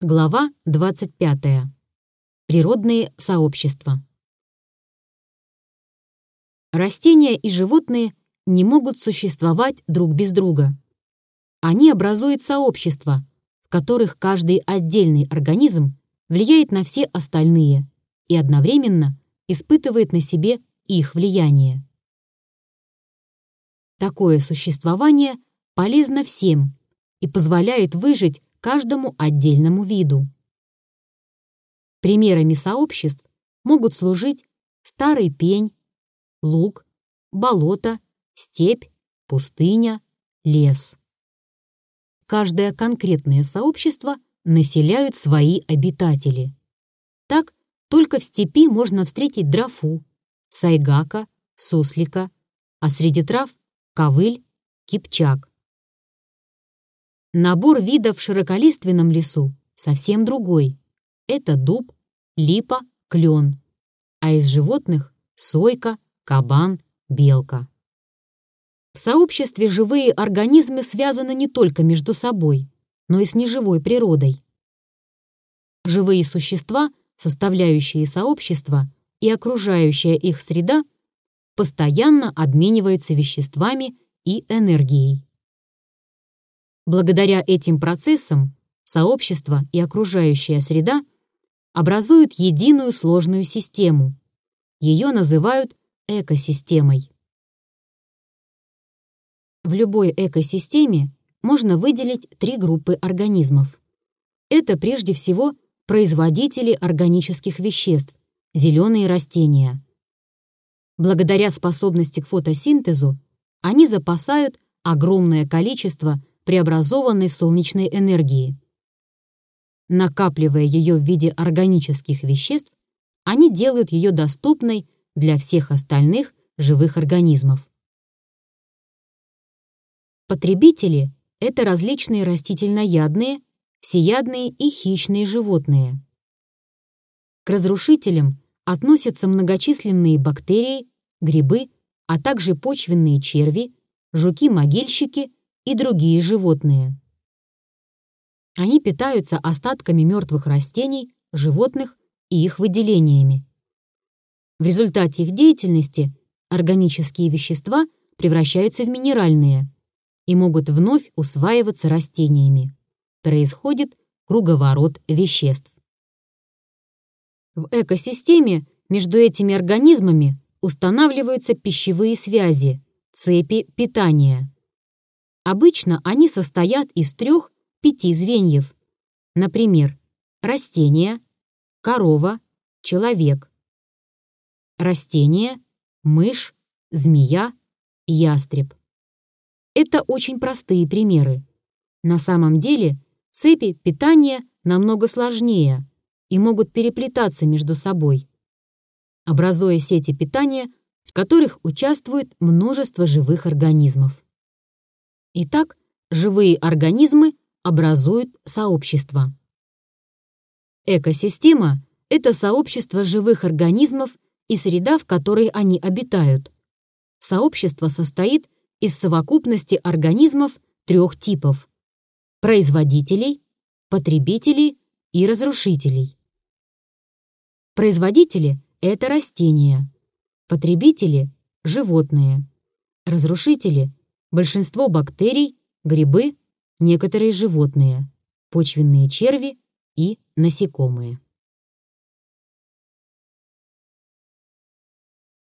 Глава 25. Природные сообщества. Растения и животные не могут существовать друг без друга. Они образуют сообщества, в которых каждый отдельный организм влияет на все остальные и одновременно испытывает на себе их влияние. Такое существование полезно всем и позволяет выжить каждому отдельному виду. Примерами сообществ могут служить старый пень, луг, болото, степь, пустыня, лес. Каждое конкретное сообщество населяют свои обитатели. Так, только в степи можно встретить дрофу, сайгака, суслика, а среди трав — ковыль, кипчак. Набор видов в широколиственном лесу совсем другой. Это дуб, липа, клен. А из животных — сойка, кабан, белка. В сообществе живые организмы связаны не только между собой, но и с неживой природой. Живые существа, составляющие сообщество, и окружающая их среда постоянно обмениваются веществами и энергией. Благодаря этим процессам сообщество и окружающая среда образуют единую сложную систему. Ее называют экосистемой. В любой экосистеме можно выделить три группы организмов. Это прежде всего производители органических веществ, зеленые растения. Благодаря способности к фотосинтезу они запасают огромное количество преобразованной солнечной энергии. Накапливая ее в виде органических веществ, они делают ее доступной для всех остальных живых организмов. Потребители — это различные растительноядные, всеядные и хищные животные. К разрушителям относятся многочисленные бактерии, грибы, а также почвенные черви, жуки-могильщики и другие животные. Они питаются остатками мертвых растений, животных и их выделениями. В результате их деятельности органические вещества превращаются в минеральные и могут вновь усваиваться растениями. Происходит круговорот веществ. В экосистеме между этими организмами устанавливаются пищевые связи, цепи питания. Обычно они состоят из трех-пяти звеньев. Например, растение, корова, человек. Растение, мышь, змея, ястреб. Это очень простые примеры. На самом деле цепи питания намного сложнее и могут переплетаться между собой, образуя сети питания, в которых участвует множество живых организмов. Итак, живые организмы образуют сообщество. Экосистема — это сообщество живых организмов и среда, в которой они обитают. Сообщество состоит из совокупности организмов трех типов – производителей, потребителей и разрушителей. Производители – это растения, потребители – животные, разрушители большинство бактерий, грибы, некоторые животные, почвенные черви и насекомые.